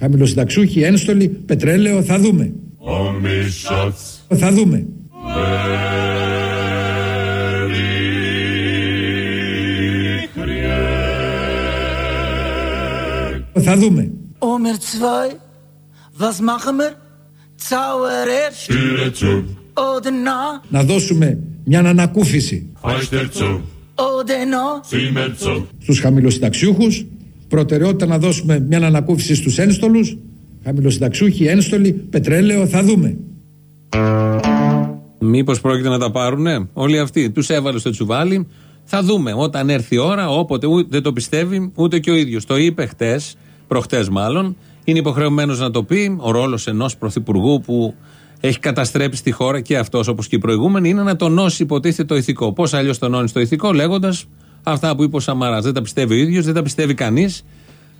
Χαμηλοσυνταξούχοι, ένστολοι, πετρέλαιο, θα δούμε. Θα δούμε. Θα δούμε. Omer 2, was machen wir? Zauberer Türe zu, oder na? Να δώσουμε μια ανακούφιση Fenster zu, Oder na? Zimmer zu, στους χαμηλοσυνταξιούχους, προτεραιότητα να δώσουμε μια ανακούφιση στους ένστολους, χαμηλοσυνταξιούχοι, ένστολοι, πετρέλαιο, θα δούμε. Μήπως πρόκειται να τα πάρουνε; Όλοι αυτοί. Τους έβαλε στο τσουβάλι. Θα δούμε όταν έρθει η ώρα, όποτε ούτε δεν το πιστεύει ούτε και ο ίδιος. Το είπε χτες, προχτές μάλλον. Είναι υποχρεωμένος να το πει. Ο ρόλος ενός πρωθυπουργού που έχει καταστρέψει τη χώρα και αυτός όπως και οι προηγούμενοι είναι να τονώσει υποτίθεται το ηθικό. Πώς αλλιώς τονώνεις το ηθικό, λέγοντας αυτά που είπε ο Σαμαράς. Δεν τα πιστεύει ο ίδιος, δεν τα πιστεύει κανείς.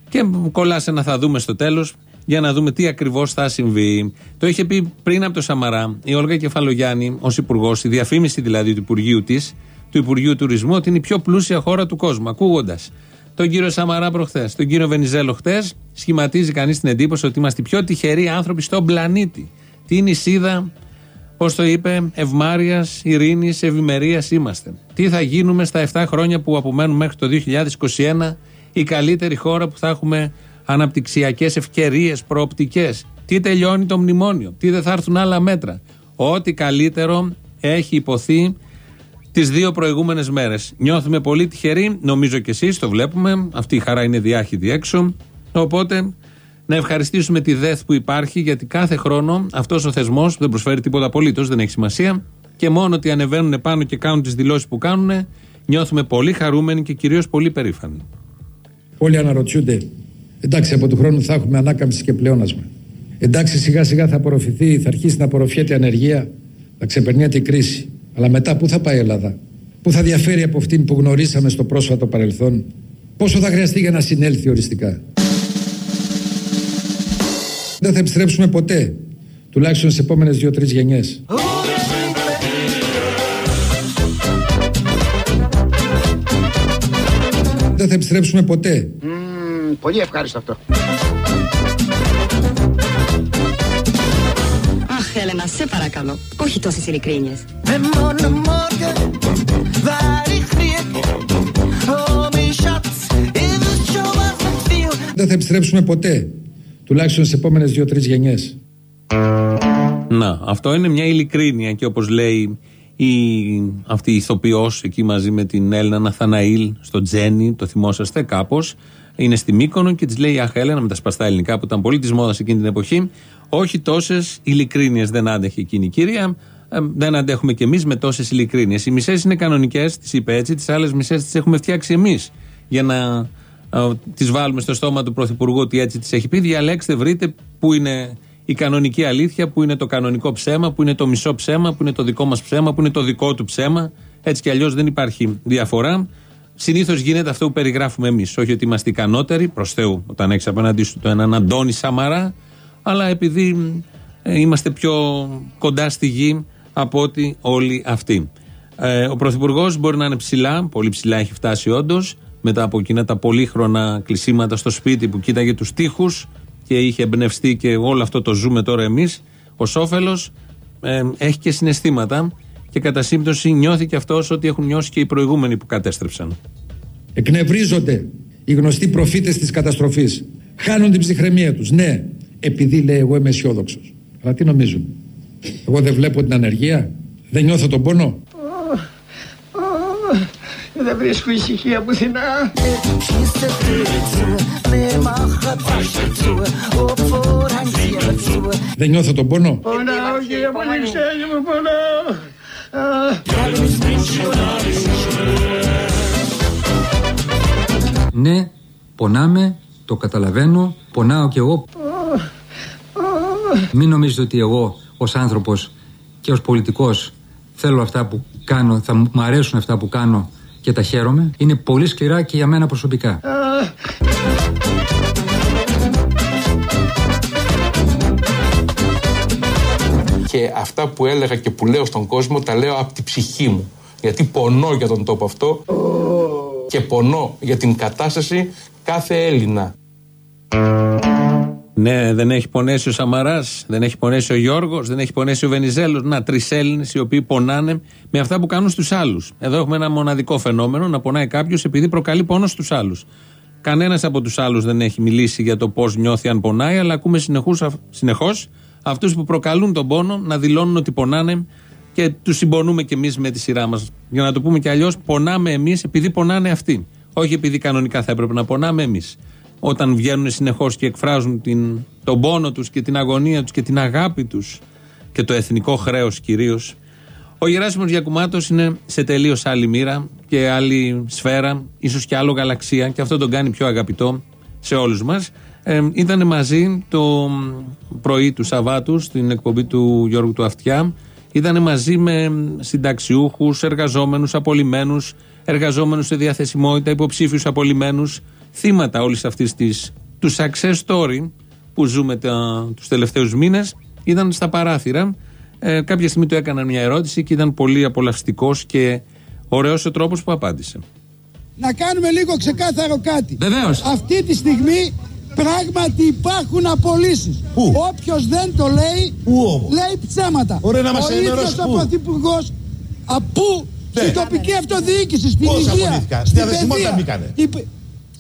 Και κολλά ένα θα δούμε στο τέλος για να δούμε τι ακριβώς θα συμβεί. Το είχε πει πριν από το Σαμαρά η Όλγα Κεφαλογιάννη ως υπουργός, η διαφήμιση δηλαδή του Υπουργείου της, του Υπουργείου Τουρισμού, ότι είναι η πιο πλούσια χώρα του κόσμου. Ακούγοντας τον κύριο Σαμαρά προχθές, τον κύριο Βενιζέλο χτε, σχηματίζει κανείς την εντύπωση ότι είμαστε οι πιο τυχεροί άνθρωποι στον πλανήτη. Τι νησίδα, πώς το είπε, ευμάρεια, ειρήνης, ευημερίας είμαστε. Τι θα γίνουμε στα 7 χρόνια που απομένουν μέχρι το 2021, η καλύτερη χώρα που θα έχουμε αναπτυξιακές ευκαιρίες, προοπτικές. Τι τελειώνει το μνημόνιο, τι δεν θα έρθουν άλλα μέτρα. Ό,τι καλύτερο έχει υποθεί τις δύο προηγούμενες μέρες. Νιώθουμε πολύ τυχεροί, νομίζω και εσείς το βλέπουμε. Αυτή η χαρά είναι διάχυτη έξω. Οπότε να ευχαριστήσουμε τη ΔΕΘ που υπάρχει, γιατί κάθε χρόνο αυτός ο θεσμός δεν προσφέρει τίποτα απολύτως, δεν έχει σημασία. Και μόνο ότι ανεβαίνουν πάνω και κάνουν τις δηλώσεις που κάνουν, νιώθουμε πολύ χαρούμενοι και κυρίως πολύ περήφανοι. Όλοι αναρωτιούνται, εντάξει από του χρόνου θα έχουμε ανάκαμψη και πλεόνασμα. Εντάξει σιγά σιγά θα απορροφηθεί, θα αρχίσει να απορροφιέται η ανεργία, θα ξεπερνιέται η κρίση. Αλλά μετά πού θα πάει η Ελλάδα, πού θα διαφέρει από αυτήν που γνωρίσαμε στο πρόσφατο παρελθόν, πόσο θα χρειαστεί για να συνέλθει οριστικά; Δεν θα επιστρέψουμε ποτέ, τουλάχιστον στις επόμενες δύο-τρεις γενιές. Δεν θα επιστρέψουμε ποτέ. Μμμ, πολύ ευχάριστο αυτό. Αχ, Έλενα, σε παρακαλώ. Όχι τόσες ειλικρίνειες. Wenn morgen Morgen war ich friert. Oh, mein Schatz, ihr wisst schon, was ich will. Δεν θα επιστρέψουμε ποτέ, τουλάχιστον στις επόμενες δύο-τρεις γενιές. Να, αυτό είναι μια ειλικρίνεια και όπως λέει η, αυτή η ηθοποιός εκεί μαζί με την Έλληνα Ναθαναήλ στο Τζένι, το θυμόσαστε κάπως, είναι στη Μύκονο και της λέει Αχ Έλενα με τα σπαστά ελληνικά που ήταν πολύ της μόδας εκείνη την εποχή, όχι τόσες ειλικρίνειες δεν άντεχε εκείνη η κυρία, ε, δεν αντέχουμε κι εμείς με τόσες ειλικρίνειες. Οι μισές είναι κανονικές, τις είπε έτσι, τις άλλες μισές τις έχουμε φτιάξει εμείς για να ε, τις βάλουμε στο στόμα του Πρωθυπουργού ότι έτσι τις έχει πει. Διαλέξτε, βρείτε που είναι η κανονική αλήθεια, που είναι το κανονικό ψέμα, που είναι το μισό ψέμα, που είναι το δικό μας ψέμα, που είναι το δικό του ψέμα. Έτσι κι αλλιώς δεν υπάρχει διαφορά. Συνήθως γίνεται αυτό που περιγράφουμε εμείς. Όχι ότι είμαστε ικανότεροι, προς Θεού, όταν έχεις απέναντί σου το έναν Αντώνη Σαμαρά, αλλά επειδή ε, είμαστε πιο κοντά στη γη από ότι όλοι αυτοί. Ε, ο Πρωθυπουργός μπορεί να είναι ψηλά, πολύ ψηλά έχει φτάσει όντως, μετά από εκείνα τα πολύχρονα κλεισίματα στο σπίτι που κοίταγε τους τοίχου και είχε εμπνευστεί και όλο αυτό το ζούμε τώρα εμείς. Ο Σόφελο ε, έχει και συναισθήματα και κατά σύμπτωση νιώθει και αυτός ότι έχουν νιώσει και οι προηγούμενοι που κατέστρεψαν. Εκνευρίζονται οι γνωστοί προφήτες της καταστροφής. Χάνουν την ψυχραιμία τους. Ναι, επειδή λέει εγώ είμαι αισιόδοξος. Αλλά τι νομίζουν; Εγώ δεν βλέπω την ανεργία. Δεν νιώθω τον πόνο. Δεν βρίσκω ησυχία πουθενά. Schließt die Tür zu, mir macht Fenster zu, und Vorhang zu. Δεν νιώθω τον πόνο. Πονάω κύριε Πολυξέλη μου, πονάω. Α, Ναι, πονάμε, το καταλαβαίνω, πονάω κι εγώ. Μην νομίζετε ότι εγώ ως άνθρωπος και ως πολιτικός θέλω αυτά που κάνω, θα μου αρέσουν αυτά που κάνω και τα χαίρομαι. Είναι πολύ σκληρά και για μένα προσωπικά. Και αυτά που έλεγα και που λέω στον κόσμο τα λέω από την ψυχή μου. Γιατί πονώ για τον τόπο αυτό και πονώ για την κατάσταση κάθε Έλληνα. Ναι, δεν έχει πονέσει ο Σαμαράς, δεν έχει πονέσει ο Γιώργος, δεν έχει πονέσει ο Βενιζέλος. Να, τρεις Έλληνες οι οποίοι πονάνε με αυτά που κάνουν στους άλλους. Εδώ έχουμε ένα μοναδικό φαινόμενο να πονάει κάποιος επειδή προκαλεί πόνο στους άλλους. Κανένας από τους άλλους δεν έχει μιλήσει για το πώς νιώθει αν πονάει, αλλά ακούμε συνεχώς αυτούς που προκαλούν τον πόνο να δηλώνουν ότι πονάνε και τους συμπονούμε κι εμείς με τη σειρά μας. Για να το πούμε κι αλλιώς, πονάμε εμείς επειδή πονάνε αυτοί. Όχι επειδή κανονικά θα έπρεπε να πονάμε εμείς. Όταν βγαίνουν συνεχώς και εκφράζουν την, τον πόνο τους και την αγωνία τους και την αγάπη τους και το εθνικό χρέος κυρίως. Ο Γεράσιμος Γιακουμάτος είναι σε τελείως άλλη μοίρα και άλλη σφαίρα, ίσως και άλλο γαλαξία, και αυτό τον κάνει πιο αγαπητό σε όλους μας. Ε, ήταν μαζί το πρωί του Σαββάτου στην εκπομπή του Γιώργου του Αυτιά. Ήταν μαζί με συνταξιούχους, εργαζόμενους, απολυμμένου, εργαζόμενους σε διαθεσιμότητα, υποψήφιους απολυμμένου, θύματα όλης αυτής της του success story που ζούμε τους τελευταίους μήνες. Ήταν στα παράθυρα. Ε, κάποια στιγμή του έκαναν μια ερώτηση και ήταν πολύ απολαυστικός και ωραίος ο τρόπος που απάντησε. Να κάνουμε λίγο ξεκάθαρο κάτι. Βεβαίως. Αυτή τη στιγμή πράγματι υπάρχουν απολύσεις. Πού; Όποιος δεν το λέει, Πού όμως; λέει ψέματα. Ωραία, να μας ο ενημερώσει ίδιος ο πού; Πρωθυπουργός απού Ναι. στην τοπική αυτοδιοίκηση, στην Πώς υγεία. απολύθηκαν; Στη στην διαθεσιμότητα παιδεία.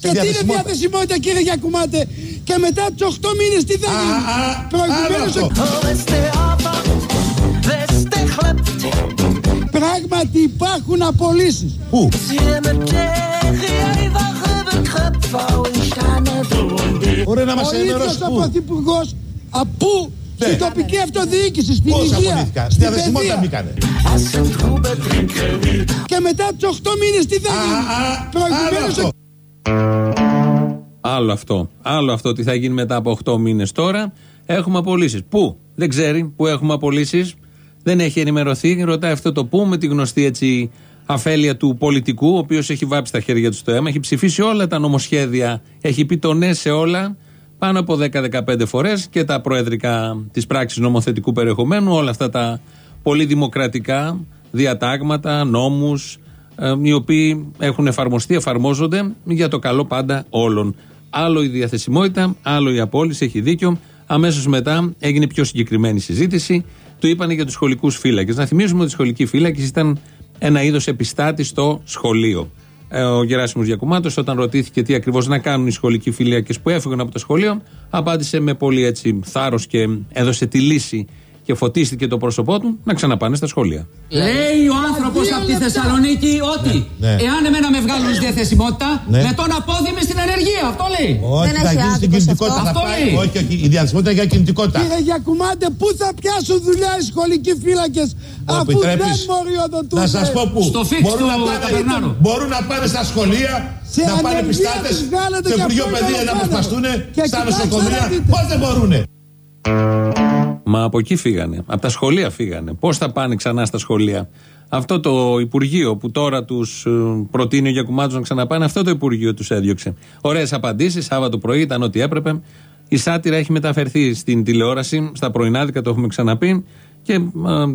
Μπήκανε. Η πε- Και τι είναι διαθεσιμότητα. διαθεσιμότητα κύριε Γιακουμάτε και μετά τους 8 μήνες τι θα Α, γίνει; α, Προηγουμένως άλλο αυτό. Oh, is der aber, wes der klept. πράγματι υπάρχουν απολύσεις. Πού; Hier mit der Wache bekröpft, wo ich stande. Ωραία να μας Ο ενημερώσει ίδιος ο πού; Πρωθυπουργός απού Ναι. στην τοπική αυτοδιοίκηση, στην Πώς υγεία. απολύθηκαν; Στη στην διαθεσιμότητα παιδεία. μπήκανε. Das sind Trubetrinker. Και μετά τους 8 μήνες τι θα Α, γίνει; α, άλλο Προηγουμένως αυτό. Άλλο αυτό. Άλλο αυτό τι θα γίνει μετά από 8 μήνες τώρα. Έχουμε απολύσεις. Πού; Δεν ξέρει που έχουμε απολύσεις. Δεν έχει ενημερωθεί. Ρωτάει αυτό το πού με τη γνωστή έτσι αφέλεια του πολιτικού, ο οποίος έχει βάψει τα χέρια του στο αίμα. Έχει ψηφίσει όλα τα νομοσχέδια. Έχει πει το ναι σε όλα. Πάνω από 10-15 φορές και τα προεδρικά της πράξης νομοθετικού περιεχομένου. Όλα αυτά τα πολύ δημοκρατικά διατάγματα, νόμους ε, οι οποίοι έχουν εφαρμοστεί, εφαρμόζονται για το καλό πάντα όλων. Άλλο η διαθεσιμότητα, άλλο η απόλυση, έχει δίκιο. Αμέσως μετά έγινε πιο συγκεκριμένη συζήτηση. Του είπανε για τους σχολικούς φύλακες. Να θυμίσουμε ότι οι σχολικοί φύλακες ήταν ένα είδος επιστάτης στο σχολείο. Ε, ο Γεράσιμος Γιακουμάτος όταν ρωτήθηκε τι ακριβώς να κάνουν οι σχολικοί φύλακες που έφυγαν από το σχολείο απάντησε με πολύ έτσι θάρρος και έδωσε τη λύση και φωτίστηκε το πρόσωπό του να ξαναπάνε στα σχολεία. Λέει ο άνθρωπος Δύο από τη λεπτά. Θεσσαλονίκη ότι Ναι. εάν εμένα με βγάλουν στη διαθεσιμότητα, Ναι. με τον απόδημη στην ανεργία. Αυτό λέει. Όχι, θα γίνει στην κινητικότητα. Θα Αυτό πάει. λέει. Όχι, όχι. Η διαθεσιμότητα για κινητικότητα. Κύριε Γιακουμάτε, πού θα πιάσουν δουλειά οι σχολικοί φύλακες Μου αφού δεν επιτρέπεις μοριοδοτούνται. Να σας πω πού. Στο φίξ Μπορούν του να πάνε- Καπερνάρου. Μπορούν να πάνε στα σχολεία, Σε να πάνε ανεργία πιστάτε τους βγάλετε στο και Υπουργείο αυτό Παιδεία να είναι αποσπαστούν Και στα κοιτάξτε νοσοκομεία. να δείτε. Πώς δεν μπορούνε; Μα από εκεί φύγανε. Από τα σχολεία φύγανε. Πώς θα πάνε ξανά στα σχολεία; Αυτό το Υπουργείο που τώρα τους προτείνει ο Γιακουμάτο να ξαναπάνε, αυτό το Υπουργείο τους έδιωξε. Ωραίες απαντήσεις. Σάββατο πρωί ήταν ό,τι έπρεπε. Η σάτυρα έχει μεταφερθεί στην τηλεόραση, στα πρωινάδικα, το έχουμε ξαναπεί. Και ε,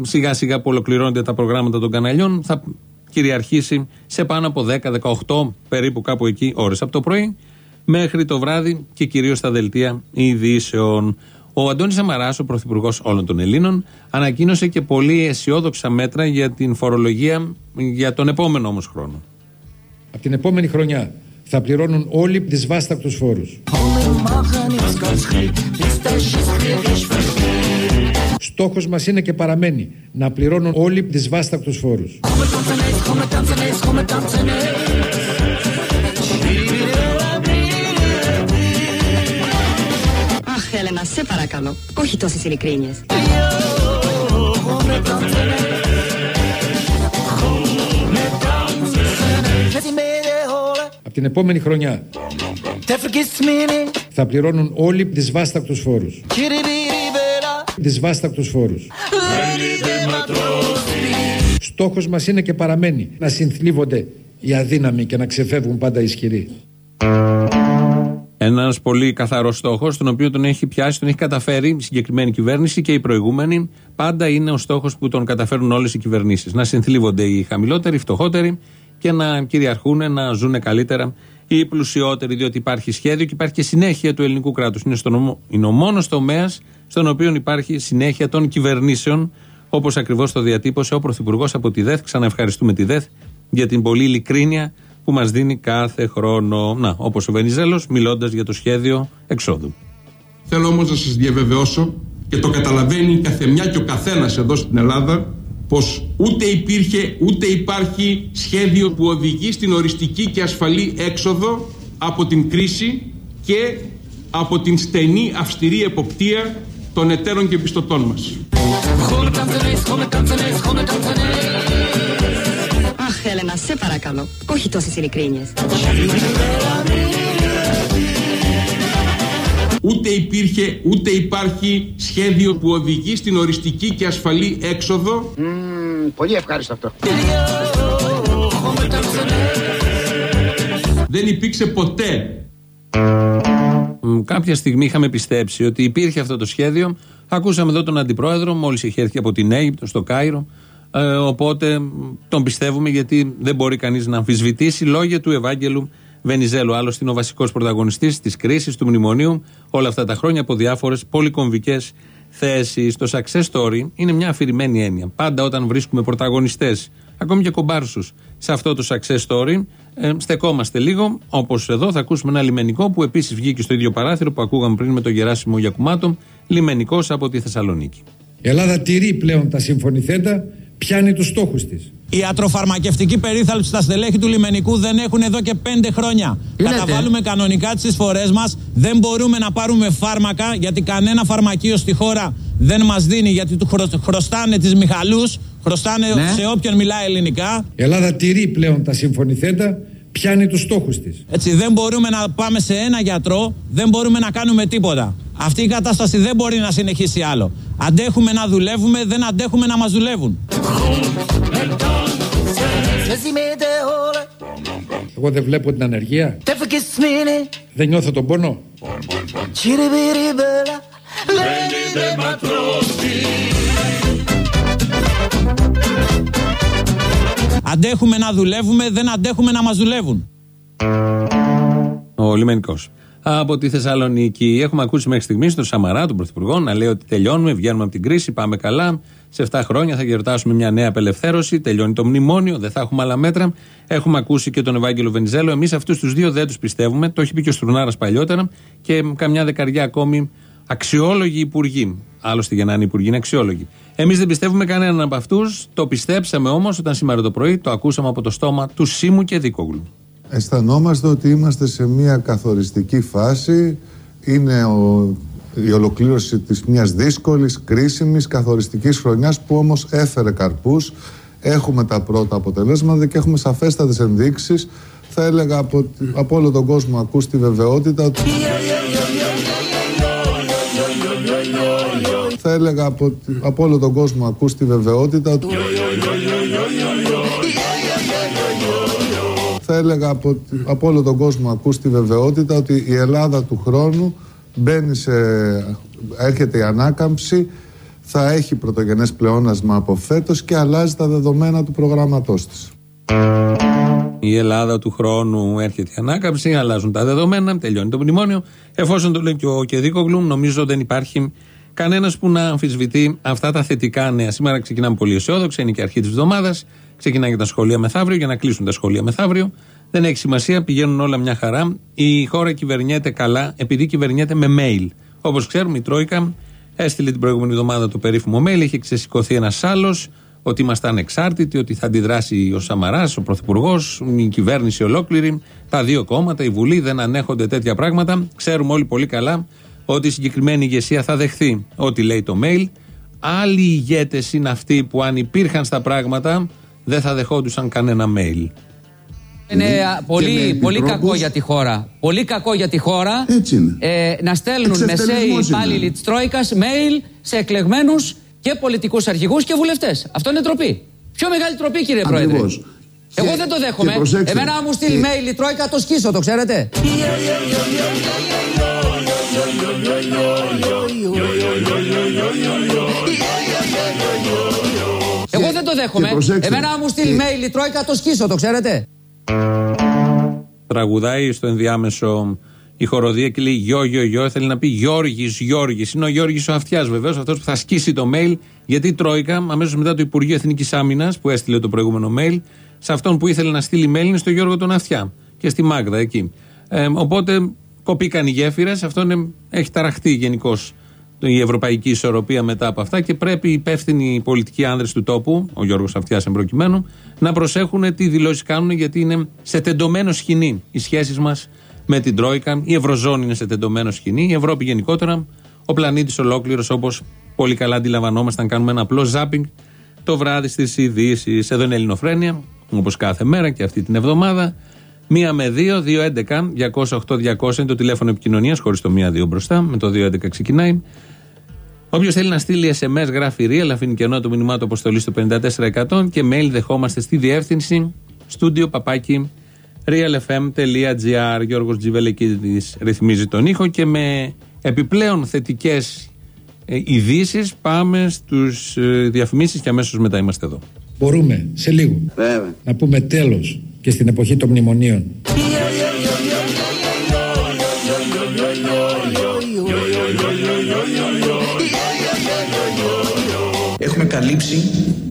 σιγά σιγά που ολοκληρώνονται τα προγράμματα των καναλιών, θα κυριαρχήσει σε πάνω από 10-18 περίπου κάπου εκεί ώρες από το πρωί μέχρι το βράδυ και κυρίως στα δελτία ειδήσεων. Ο Αντώνης Σαμαρά, ο πρωθυπουργός όλων των Ελλήνων, ανακοίνωσε και πολύ αισιόδοξα μέτρα για την φορολογία για τον επόμενο όμως χρόνο. Από την επόμενη χρονιά θα πληρώνουν όλοι δυσβάστακτους φόρους. Wir machen jetzt ganz schräg, bis der Schiss krieg ich verstehe. Στόχος μας είναι και παραμένει να πληρώνουν όλοι δυσβάστακτους φόρους. Έλενα, σε παρακαλώ. Όχι τόσες ειλικρίνειες. Lass ihn mir holen, Από την επόμενη χρονιά der vergisst's mir nicht. θα πληρώνουν όλοι δυσβάστακτους φόρους. Kiribiribera. Δυσβάστακτους φόρους. Στόχος μας είναι και παραμένει να συνθλίβονται οι αδύναμοι και να ξεφεύγουν πάντα οι ισχυροί. Ένας πολύ καθαρός στόχος, τον οποίο τον έχει πιάσει, τον έχει καταφέρει η συγκεκριμένη κυβέρνηση και η προηγούμενη. Πάντα είναι ο στόχος που τον καταφέρουν όλες οι κυβερνήσεις. Να συνθλίβονται οι χαμηλότεροι, οι φτωχότεροι και να κυριαρχούν, να ζουν καλύτερα οι πλουσιότεροι, διότι υπάρχει σχέδιο και υπάρχει και συνέχεια του ελληνικού κράτους. Είναι, στον ομο- είναι ο μόνος τομέας στον οποίο υπάρχει συνέχεια των κυβερνήσεων, όπως ακριβώς το διατύπωσε ο Πρωθυπουργός από τη ΔΕΘ. Ξαναευχαριστούμε τη ΔΕΘ για την πολλή ειλικρίνεια που μας δίνει κάθε χρόνο. Να, όπως ο Βενιζέλος, μιλώντας για το σχέδιο εξόδου. Θέλω όμως να σας διαβεβαιώσω και το καταλαβαίνει η καθεμιά και ο καθένας εδώ στην Ελλάδα πως ούτε υπήρχε ούτε υπάρχει σχέδιο που οδηγεί στην οριστική και ασφαλή έξοδο από την κρίση και από την στενή αυστηρή εποπτεία των εταίρων και πιστωτών μας. Αχ, Έλενα, σε παρακαλώ. Όχι τόσες ειλικρίνειες. Ούτε υπήρχε ούτε υπάρχει σχέδιο που οδηγεί στην οριστική και ασφαλή έξοδο Μμμ, πολύ ευχάριστο αυτό. δεν υπήρξε ποτέ Μ, Κάποια στιγμή είχαμε πιστέψει ότι υπήρχε αυτό το σχέδιο. Ακούσαμε εδώ τον αντιπρόεδρο, μόλις είχε έρθει από την Αίγυπτο στο Κάιρο. Ε, οπότε μ, τον πιστεύουμε γιατί δεν μπορεί κανείς να αμφισβητήσει λόγια του Ευάγγελου Βενιζέλου. Άλλωστε είναι ο βασικός πρωταγωνιστής της κρίσης του μνημονίου όλα αυτά τα χρόνια από διάφορες πολυκομβικές θέσεις. Το success story είναι μια αφηρημένη έννοια. Πάντα όταν βρίσκουμε πρωταγωνιστές, ακόμη και κομπάρσους, σε αυτό το success story, ε, στεκόμαστε λίγο. Όπως εδώ θα ακούσουμε ένα λιμενικό που επίσης βγήκε στο ίδιο παράθυρο που ακούγαμε πριν με τον Γεράσιμο Γιακουμάτο, λιμενικός από τη Θεσσαλονίκη. Η Ελλάδα τηρεί πλέον τα συμφωνηθέντα, πιάνει τους στόχους της. Η ατροφαρμακευτική περίθαλψη στα στελέχη του λιμενικού δεν έχουν εδώ και πέντε χρόνια. Καταβάλουμε κανονικά τις εισφορές μας. Δεν μπορούμε να πάρουμε φάρμακα γιατί κανένα φαρμακείο στη χώρα δεν μας δίνει γιατί του χρω- χρωστάνε τις Μιχαλούς, χρωστάνε σε όποιον μιλάει ελληνικά. Η Ελλάδα τηρεί πλέον τα συμφωνηθέντα, πιάνει τους στόχους της. Έτσι, δεν μπορούμε να πάμε σε ένα γιατρό, δεν μπορούμε να κάνουμε τίποτα. Αυτή η κατάσταση δεν μπορεί να συνεχίσει άλλο. Αντέχουμε να δουλεύουμε, δεν αντέχουμε να μας δουλεύουν. Sie med det håret, Εγώ δεν βλέπω την ανεργία, det forgiss mig δεν νιώθω τον πόνο. Chiribiribella, Venite Αντέχουμε να δουλεύουμε, δεν αντέχουμε να μας δουλεύουν. Ο λιμενικός. Από τη Θεσσαλονίκη έχουμε ακούσει μέχρι στιγμής τον Σαμαρά, τον Πρωθυπουργό, να λέει ότι τελειώνουμε, βγαίνουμε από την κρίση, πάμε καλά. Σε 7 χρόνια θα γιορτάσουμε μια νέα απελευθέρωση. Τελειώνει το μνημόνιο, δεν θα έχουμε άλλα μέτρα. Έχουμε ακούσει και τον Ευάγγελο Βενιζέλο. Εμείς αυτούς τους δύο δεν τους πιστεύουμε. Το έχει πει και ο Στουρνάρα παλιότερα και καμιά δεκαριά ακόμη αξιόλογοι υπουργοί. Άλλωστε για να είναι υπουργοί είναι αξιόλογοι. Εμείς δεν πιστεύουμε κανέναν από αυτούς. Το πιστέψαμε όμως όταν σήμερα το πρωί το ακούσαμε από το στόμα του Σίμου και Δίκογλου. Αισθανόμαστε ότι είμαστε σε μια καθοριστική φάση. Είναι ο, η ολοκλήρωση της μιας δύσκολης, κρίσιμης, καθοριστικής χρονιάς που όμως έφερε καρπούς. Έχουμε τα πρώτα αποτελέσματα και έχουμε σαφέστατες ενδείξεις. Θα έλεγα από, από όλο τον κόσμο ακούς τη βεβαιότητα ότι... Θα έλεγα από, από όλο τον κόσμο ακούς τη βεβαιότητα ότι... Θα έλεγα από, από όλο τον κόσμο ακούς τη βεβαιότητα ότι η Ελλάδα του χρόνου μπαίνει σε... έρχεται η ανάκαμψη, θα έχει πρωτογενές πλεόνασμα από φέτος και αλλάζει τα δεδομένα του προγράμματός της. Η Ελλάδα του χρόνου έρχεται η ανάκαμψη, αλλάζουν τα δεδομένα, τελειώνει το μνημόνιο. Εφόσον το λέει και ο Κεδίκογλου, νομίζω δεν υπάρχει κανένας που να αμφισβητεί αυτά τα θετικά νέα. Σήμερα ξεκινάμε πολύ αισιόδοξα, είναι και αρχή της εβδομάδας. Ξεκινάει και τα σχολεία μεθαύριο για να κλείσουν τα σχολεία μεθαύριο. Δεν έχει σημασία, πηγαίνουν όλα μια χαρά. Η χώρα κυβερνιέται καλά επειδή κυβερνιέται με mail. Όπως ξέρουμε, η Τρόικα έστειλε την προηγούμενη εβδομάδα το περίφημο mail, είχε ξεσηκωθεί ένας άλλος ότι είμαστε ανεξάρτητοι, ότι θα αντιδράσει ο Σαμαράς, ο Πρωθυπουργός, η κυβέρνηση ολόκληρη, τα δύο κόμματα, η Βουλή δεν ανέχονται τέτοια πράγματα. Ξέρουμε όλοι πολύ καλά ότι η συγκεκριμένη ηγεσία θα δεχθεί ό,τι λέει το mail. Άλλοι ηγέτες είναι αυτοί που αν υπήρχαν στα πράγματα δεν θα δεχόντουσαν κανένα mail. Είναι Ναι. α, πολύ, πολύ κακό για τη χώρα. Πολύ κακό για τη χώρα ε, να στέλνουν Εξευτελισμός μεσαίοι είναι. υπάλληλοι τη Τρόικα mail σε εκλεγμένου και πολιτικού αρχηγού και βουλευτέ. Αυτό είναι τροπή. Πιο μεγάλη τροπή, κύριε Πρόεδρε. Ακριβώς. Εγώ Και- δεν το δέχομαι. και προσέξτε, Εμένα, αν μου στείλει και- mail η Τρόικα, το σκίσω, το ξέρετε. Δέχομαι. Και προσέξτε, Εμένα, αν μου στείλει και- mail η Τρόικα, το σκίσω, το ξέρετε. Θα τραγουδάει στο ενδιάμεσο η χοροδία και λέει γιο, γιο, γιο. Θέλει να πει Γιώργης, Γιώργης. Είναι ο Γιώργης ο Αυτιάς βεβαίως, αυτός που θα σκίσει το mail. Γιατί η Τρόικα, αμέσως μετά το Υπουργείο Εθνικής Άμυνας που έστειλε το προηγούμενο mail, σε αυτόν που ήθελε να στείλει mail είναι στο Γιώργο τον Αυτιά και στη Μάγδα εκεί. Ε, οπότε κοπήκαν οι γέφυρες. Αυτό είναι, έχει ταραχτεί γενικώς η ευρωπαϊκή ισορροπία μετά από αυτά και πρέπει οι υπεύθυνοι πολιτικοί άνδρες του τόπου, ο Γιώργος Αυτιά εμπροκειμένου, να προσέχουν τι δηλώσεις κάνουν γιατί είναι σε τεντωμένο σκηνή οι σχέσεις μας με την Τρόικα. Η Ευρωζώνη είναι σε τεντωμένο σκηνή, η Ευρώπη γενικότερα, ο πλανήτης ολόκληρος όπως πολύ καλά αντιλαμβανόμασταν. Κάνουμε ένα απλό ζάπινγκ το βράδυ στις ειδήσεις. Εδώ είναι Ελληνοφρένια, όπως κάθε μέρα και αυτή την εβδομάδα. Μία με δύο, 2-11, 208-200 είναι το τηλέφωνο επικοινωνίας, χωρίς το μία-δύο μπροστά, με το 2-11 ξεκινάει. Όποιος θέλει να στείλει SMS, γράφει real, αφήνει κενό το μηνυμά του αποστολής στο 54% και mail δεχόμαστε στη διεύθυνση στούντιο παπάκι realfm.gr. Γιώργος Τζιβελεκίδη ρυθμίζει τον ήχο και με επιπλέον θετικές ειδήσεις πάμε στους ε, διαφημίσεις και αμέσως μετά είμαστε εδώ. Μπορούμε σε λίγο να πούμε τέλος και στην εποχή των μνημονίων. Έχουμε καλύψει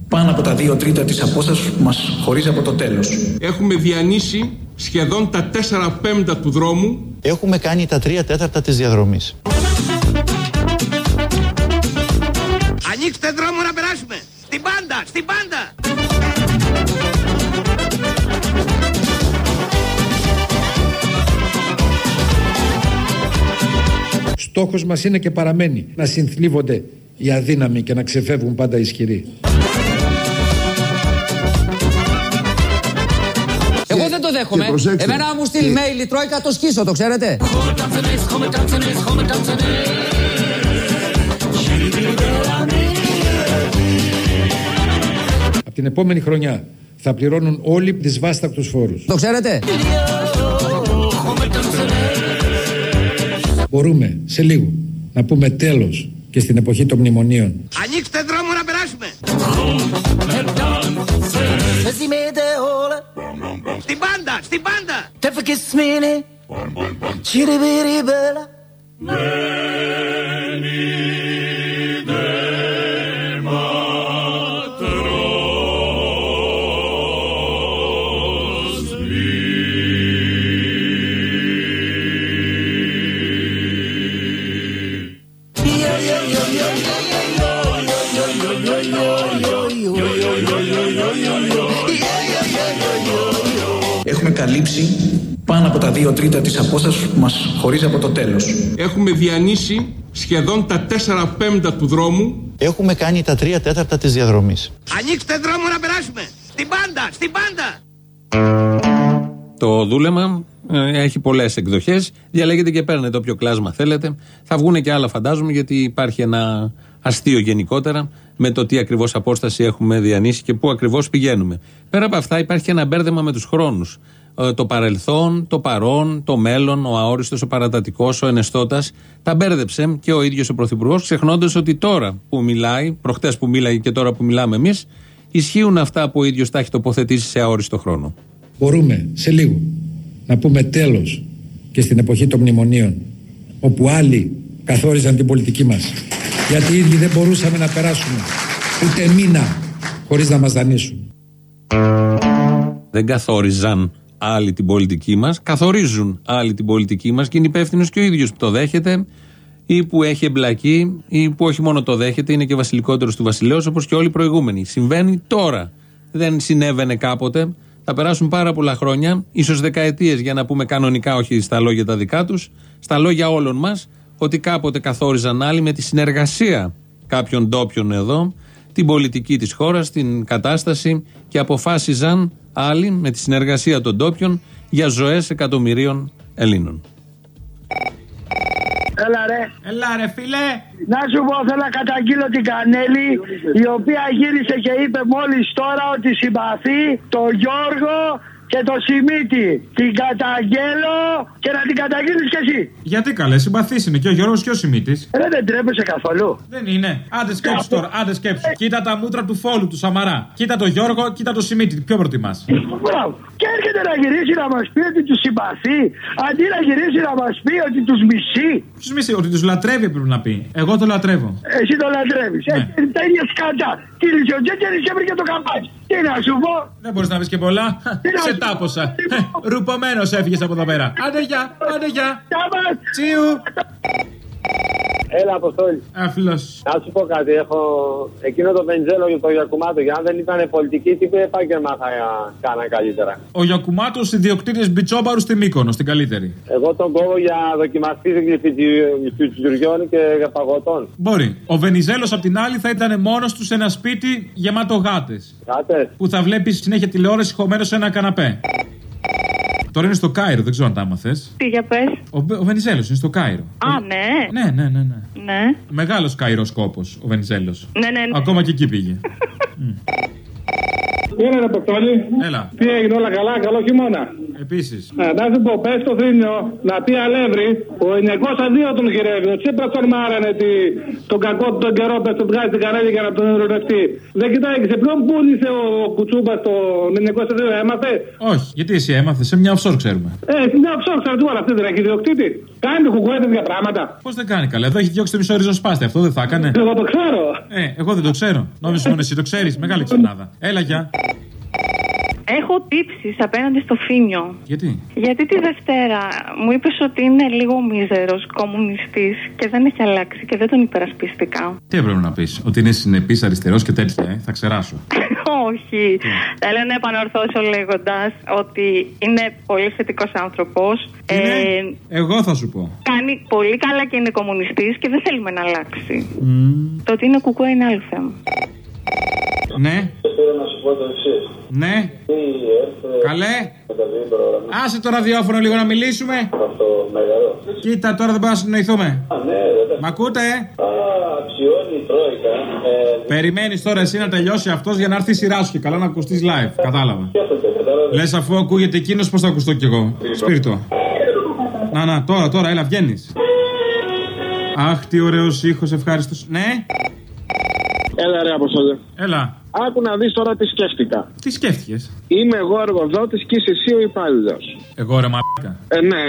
πάνω από τα δύο τρίτα της απόστασης που μας χωρίζει από το τέλος. Έχουμε διανύσει σχεδόν τα 4 πέμπτα του δρόμου. Έχουμε κάνει τα τρία τέταρτα της διαδρομής. Στόχος μας είναι και παραμένει να συνθλίβονται οι αδύναμοι και να ξεφεύγουν πάντα οι ισχυροί. Εγώ δεν το δέχομαι. Εμένα αν μου στείλει mail η Τρόικα το σκίσω, το ξέρετε. Από την επόμενη χρονιά θα πληρώνουν όλοι δυσβάστακτους φόρους. Το ξέρετε. Μπορούμε σε λίγο να πούμε τέλος και στην εποχή των μνημονίων. Ανοίξτε δρόμο να περάσουμε. Στην πάντα, στην πάντα. Έχουμε καλύψει πάνω από τα δύο τρίτα της απόστασης που μας χωρίζει από το τέλος. Έχουμε διανύσει σχεδόν τα 4 πέμπτα του δρόμου. Έχουμε κάνει τα τρία τέταρτα της διαδρομής. Ανοίξτε δρόμο να περάσουμε. Στην πάντα, στην πάντα. Το δούλεμα ε, έχει πολλές εκδοχές. Διαλέγετε και παίρνετε όποιο κλάσμα θέλετε. Θα βγουν και άλλα, φαντάζομαι, γιατί υπάρχει ένα αστείο γενικότερα με το τι ακριβώς απόσταση έχουμε διανύσει και πού ακριβώς πηγαίνουμε. Πέρα από αυτά, υπάρχει και ένα μπέρδεμα με τους χρόνους. Το παρελθόν, το παρόν, το μέλλον, ο αόριστος, ο παρατατικός, ο ενεστώτας. Τα μπέρδεψε και ο ίδιος ο Πρωθυπουργός, ξεχνώντας ότι τώρα που μιλάει, προχτές που μίλαγε και τώρα που μιλάμε εμείς, ισχύουν αυτά που ο ίδιος τα έχει τοποθετήσει σε αόριστο χρόνο. Μπορούμε σε λίγο να πούμε τέλος και στην εποχή των μνημονίων όπου άλλοι καθόριζαν την πολιτική μας γιατί οι ίδιοι δεν μπορούσαμε να περάσουμε ούτε μήνα χωρίς να μας δανείσουν. Δεν καθόριζαν άλλοι την πολιτική μας, καθορίζουν άλλοι την πολιτική μας και είναι υπεύθυνος και ο ίδιος που το δέχεται ή που έχει εμπλακεί ή που όχι μόνο το δέχεται, είναι και βασιλικότερος του βασιλέως όπως και όλοι οι προηγούμενοι. Συμβαίνει τώρα. Δεν συνέβαινε κάποτε. Θα περάσουν πάρα πολλά χρόνια, ίσως δεκαετίες, για να πούμε κανονικά, όχι στα λόγια τα δικά τους, στα λόγια όλων μας, ότι κάποτε καθόριζαν άλλοι με τη συνεργασία κάποιων ντόπιων εδώ, την πολιτική της χώρας, την κατάσταση και αποφάσιζαν άλλοι με τη συνεργασία των ντόπιων για ζωές εκατομμυρίων Ελλήνων. Έλα ρε. Έλα ρε φίλε. Να σου πω θέλω να καταγγείλω την Κανέλη η οποία γύρισε και είπε μόλις τώρα ότι συμπαθεί το Γιώργο και το Σιμίτη. Την καταγγέλω και να την καταγγείλεις και εσύ. Γιατί καλέ, συμπαθή είναι και ο Γιώργος και ο Σιμίτης. Ρε δεν τρέπεσαι καθόλου. Δεν είναι. Άντε σκέψου τώρα, άντε σκέψου. Κοίτα τα μούτρα του φόλου του Σαμαρά. Κοίτα το Γιώργο, κοίτα το Σιμίτη. Ποιο προτιμάς; Μπράβο. Και έρχεται να γυρίσει να μας πει ότι τους συμπαθεί, αντί να γυρίσει να μας πει ότι τους μισεί. Τους μισεί, ότι τους λατρεύει πρέπει να πει. Εγώ το λατρεύω. Εσύ το λατρεύεις. Ναι. Ε, τα ίδια σκάτα. Κύλησε ο Τζέκερη και βρήκε το καπάκι. Τι να σου πω. Δεν μπορείς να πεις και πολλά. Σε τάποσα. Ρουπωμένος έφυγες από εδώ πέρα. Άντε γεια, άντε γεια. Τσίου. Έλα, Αποστόλη. Αφιλώ. Να σου πω κάτι. Έχω εκείνο το Βενιζέλο και το Γιακουμάτο. Για αν δεν ήταν πολιτική, τι επάγγελμα θα κάναν καλύτερα. Ο Γιακουμάτος ιδιοκτήτης Μπιτσόμπαρου στη Μύκονο, στην καλύτερη. Εγώ τον κόβω για δοκιμαστή φιτζουριών και για παγωτών. Μπορεί. Ο Βενιζέλος απ' την άλλη θα ήταν μόνος του σε ένα σπίτι γεμάτο γάτες. Γάτες. Που θα βλέπει συνέχεια τηλεόραση χωμένος σε ένα καναπέ. Τώρα είναι στο Κάιρο, δεν ξέρω αν τα άμαθες. Τι για πες. Ο, Βε- ο Βενιζέλος είναι στο Κάιρο. Α, ναι. Ναι, ναι, ναι. ναι. Ναι. Μεγάλος Καϊροσκόπος ο Βενιζέλος. Ναι, ναι, ναι. Ακόμα και εκεί πήγε. Έλα ρε Αποστόλη. Έλα. Τι έγινε όλα καλά, καλό χειμώνα. Επίσης. Ε, να σου πω, πες στο Θρήνιο να πει αλεύρι, ο 902 τον γυρεύει. Ο Τσίπρας τον μάρανε τη, τον κακό του τον καιρό, πες τον βγάζει την καρέλη για να τον ερωτευτεί. Δεν κοιτάει, σε ποιον πούλησε ο Κουτσούμπας τον 902, έμαθε; Όχι, γιατί εσύ έμαθες, σε μια offshore ξέρουμε. Ε, στην offshore στρατού αυτή δεν έχει ιδιοκτήτη. Κάνει κουκουέ τέτοια πράγματα. Πώς δεν κάνει καλά, εδώ έχει διώξει το μισό ριζοσπάστη, αυτό δεν θα έκανε; Εγώ το ξέρω. Ε, εγώ δεν το ξέρω. Νόμιζα μόνο εσύ το ξέρεις. Μεγάλη ξυπνάδα. Έλα, γεια. Έχω τύψεις απέναντι στο Φίνιο. Γιατί; Γιατί τη Δευτέρα μου είπες ότι είναι λίγο μίζερος κομμουνιστής και δεν έχει αλλάξει και δεν τον υπερασπιστικά. Τι έπρεπε να πεις, Ότι είναι συνεπής αριστερός και τέτοια, ε, θα ξεράσω. Όχι. Θέλω να επανορθώσω λέγοντας ότι είναι πολύ θετικός άνθρωπος. Ε, Εγώ θα σου πω. κάνει πολύ καλά και είναι κομμουνιστής και δεν θέλουμε να αλλάξει. Το ότι είναι κουκουέ είναι άλλο θέμα. Ναι, Θέλω να σου πω το εξής. ναι. Καλέ. Με τα δύο προγράμματα. Άσε το ραδιόφωνο λίγο να μιλήσουμε. Αυτό μεγάλο. Κοίτα, τώρα δεν μπορούμε να συνοηθούμε. Α, ναι, βέβαια. Μ' ακούτε, ε; Α, αξιώνει η Τρόικα. Ε, Περιμένεις τώρα εσύ να τελειώσει αυτός για να έρθει η σειρά σου και καλά να ακουστείς live. Κατάλαβα. σκέφτεται, κατάλαβες. Λες αφού ακούγεται εκείνος, πώς θα ακουστώ κι εγώ; Σπίρτο. Να, να, τώρα, τώρα, έλα, βγαίνεις. Αχ, τι ωραίος ήχος, ευχάριστο. Ναι, Έλα ρε Αποστόλη. έλα. Άκου να δεις τώρα τι σκέφτηκα. Τι σκέφτηκες; Είμαι εγώ εργοδότης και είσαι εσύ ο υπάλληλος. Εγώ ρε μαλάκα. Ε, ναι.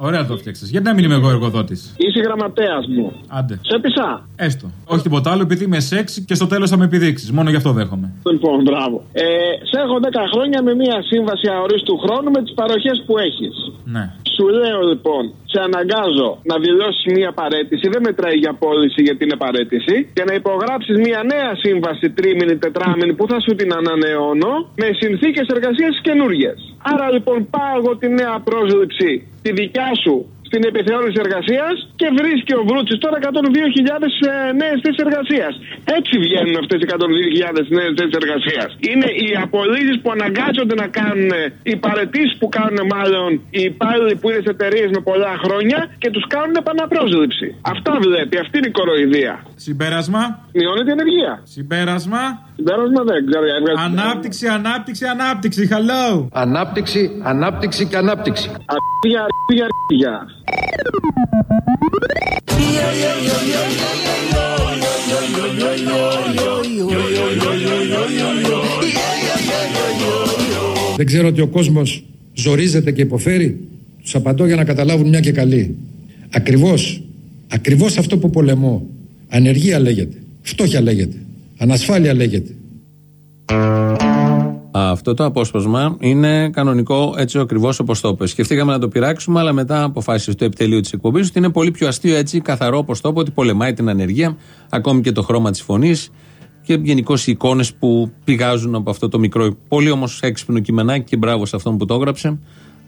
Ωραία το φτιάξες. Γιατί να μην είμαι εγώ εργοδότης; Είσαι γραμματέας μου. Άντε. Σε πισά. Έστω. Όχι τίποτα άλλο, επειδή είμαι σεξ και στο τέλος θα με επιδείξεις. Μόνο γι' αυτό δέχομαι. Λοιπόν, μπράβο. Ε, σε έχω 10 χρόνια με μια σύμβαση αορίστου χρόνου με τις παροχές που έχεις. Ναι. Σου λέω λοιπόν, σε αναγκάζω να δηλώσεις μια παρέτηση, δεν μετράει για πώληση γιατί είναι παρέτηση, και να υπογράψεις μια νέα σύμβαση τρίμηνη, τετράμηνη που θα σου την ανανεώνω με συνθήκες εργασίας καινούριε. Άρα λοιπόν πάω εγώ τη νέα πρόσληψη, τη δικιά σου, στην επιθεώρηση εργασίας και βρίσκει ο Βρούτσης τώρα 102.000 νέες θέσεις εργασίας. Έτσι βγαίνουν αυτές οι 102.000 νέες θέσεις εργασίας. Είναι οι απολύσεις που αναγκάζονται να κάνουν, οι παρετήσεις που κάνουν μάλλον οι υπάλληλοι που είναι σε εταιρείες με πολλά χρόνια και τους κάνουν επαναπρόσληψη. Αυτά βλέπει, αυτή είναι η κοροϊδία. Συμπέρασμα; Μειώνει την ενεργεία. Συμπέρασμα; Συμπέρασμα δεν ξέρω. έβγαλε- Ανάπτυξη, ανάπτυξη, ανάπτυξη. Hello. Ανάπτυξη, ανάπτυξη και ανάπτυξη. Αρχίδια, αρχίδια, αρχίδια. Δεν ξέρω ότι ο κόσμος ζορίζεται και υποφέρει. Τους απαντώ για να καταλάβουν μια και καλή. Ακριβώς, ακριβώς αυτό που πολεμώ. Ανεργία λέγεται, φτώχεια λέγεται, ανασφάλεια λέγεται. Αυτό το απόσπασμα είναι κανονικό έτσι ακριβώς όπως το είπες. Σκεφτήκαμε να το πειράξουμε, αλλά μετά αποφάσισε το επιτελείο της εκπομπής ότι είναι πολύ πιο αστείο έτσι, καθαρό όπως το είπε, ότι πολεμάει την ανεργία, ακόμη και το χρώμα της φωνής και γενικώ οι εικόνες που πηγάζουν από αυτό το μικρό, πολύ όμως έξυπνο κειμενάκι και μπράβο σε αυτόν που το έγραψε,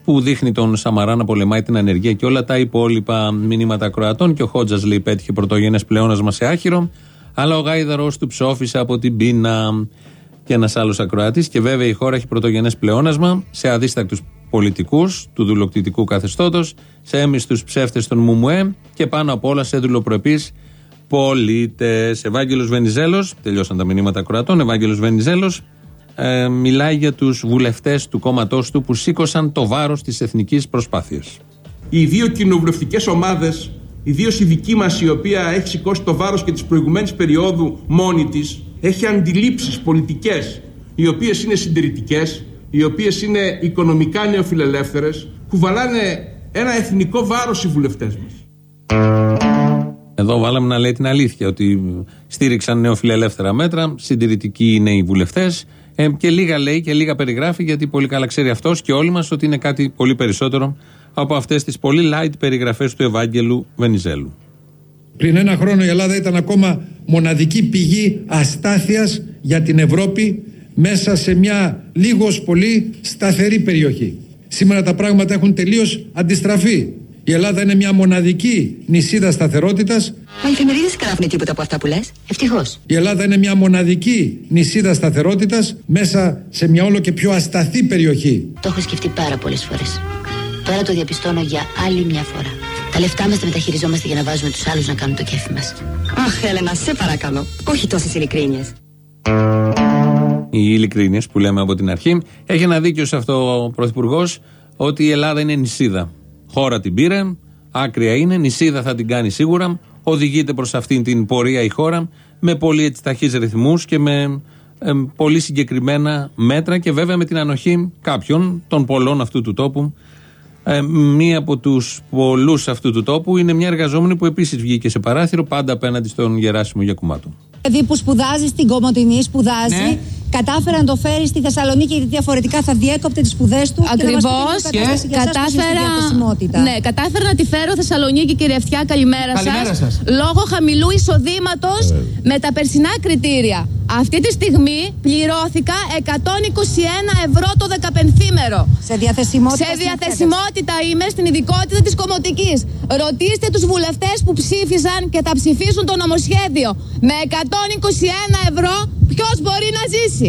που δείχνει τον Σαμαρά να πολεμάει την ανεργία και όλα τα υπόλοιπα μηνύματα ακροατών. Και ο Χότζας λέει πέτυχε πρωτογενές πλεόνασμα σε άχυρο, αλλά ο Γάιδαρο του ψόφισε από την πείνα και ένας άλλος ακροατή. Και βέβαια η χώρα έχει πρωτογενές πλεόνασμα σε αδίστακτους πολιτικούς του δουλοκτητικού καθεστώτος, σε έμιστους ψεύτες των Μουμουέ και πάνω απ' όλα σε δουλοπρεπείς πολίτες. Ευάγγελος Βενιζέλος, τελειώσαν τα μηνύματα ακροατών. Ευάγγελος Βενιζέλος ε, μιλάει για τους βουλευτές του κόμματός του που σήκωσαν το βάρος της εθνικής προσπάθειας. Οι δύο κοινοβουλευτικές ομάδες, ιδίως η δική μας, η οποία έχει σηκώσει το βάρος και τη προηγουμένη περίοδου μόνη της, έχει αντιλήψεις πολιτικές, οι οποίες είναι συντηρητικές, οι οποίες είναι οικονομικά νεοφιλελεύθερες, κουβαλάνε ένα εθνικό βάρος οι βουλευτές μας. Εδώ βάλαμε να λέει την αλήθεια ότι στήριξαν νεοφιλελεύθερα μέτρα, συντηρητικοί είναι οι βουλευτές. Ε, και λίγα λέει και λίγα περιγράφει, γιατί πολύ καλά ξέρει αυτός και όλοι μας ότι είναι κάτι πολύ περισσότερο από αυτές τις πολύ light περιγραφές του Ευάγγελου Βενιζέλου. Πριν ένα χρόνο η Ελλάδα ήταν ακόμα μοναδική πηγή αστάθειας για την Ευρώπη μέσα σε μια λίγος πολύ σταθερή περιοχή. Σήμερα τα πράγματα έχουν τελείως αντιστραφεί. Η Ελλάδα είναι μια μοναδική νησίδα σταθερότητας. Μα οι εφημερίδες δεν γράφουν τίποτα από αυτά που λες. Ευτυχώς. Η Ελλάδα είναι μια μοναδική νησίδα σταθερότητας μέσα σε μια όλο και πιο ασταθή περιοχή. Το έχω σκεφτεί πάρα πολλές φορές. Τώρα το διαπιστώνω για άλλη μια φορά. Τα λεφτά μας τα μεταχειριζόμαστε για να βάζουμε τους άλλους να κάνουν το κέφι μας. Αχ, Έλενα, σε παρακαλώ. Όχι τόσες ειλικρίνειες. Οι ειλικρίνειες που λέμε από την αρχή. Έχει ένα δίκιο σε αυτό ο Πρωθυπουργός ότι η Ελλάδα είναι νησίδα. Χώρα την πήρε, άκρια είναι, νησίδα θα την κάνει σίγουρα. Οδηγείται προς αυτήν την πορεία η χώρα με πολύ έτσι ταχύς ρυθμούς και με ε, πολύ συγκεκριμένα μέτρα και βέβαια με την ανοχή κάποιων των πολλών αυτού του τόπου. Ε, μία από τους πολλούς αυτού του τόπου είναι μια εργαζόμενη που επίσης βγήκε σε παράθυρο πάντα απέναντι στον Γεράσιμο Γιακουμάτο. παιδί που σπουδάζει στην Κομωτινή, σπουδάζει. Ναι. Κατάφερε να το φέρει στη Θεσσαλονίκη γιατί διαφορετικά θα διέκοπτε τις σπουδές του. Ακριβώ. Και, να μας πει λίγο κατάσταση για εσάς πώς είναι στη διαθεσιμότητα. Ναι, κατάφερα να τη φέρω Θεσσαλονίκη, κυριευτιά. Καλημέρα, Καλημέρα σας. σας. Λόγω χαμηλού εισοδήματος με τα περσινά κριτήρια. Αυτή τη στιγμή πληρώθηκα 121 ευρώ το 15μέρο. Σε διαθεσιμότητα. Σε διαθεσιμότητα είμαι στην ειδικότητα της Κομωτικής. Ρωτήστε τους βουλευτές που ψήφισαν και θα ψηφίσουν το νομοσχέδιο. Με 121 ευρώ, ποιος μπορεί να ζήσει;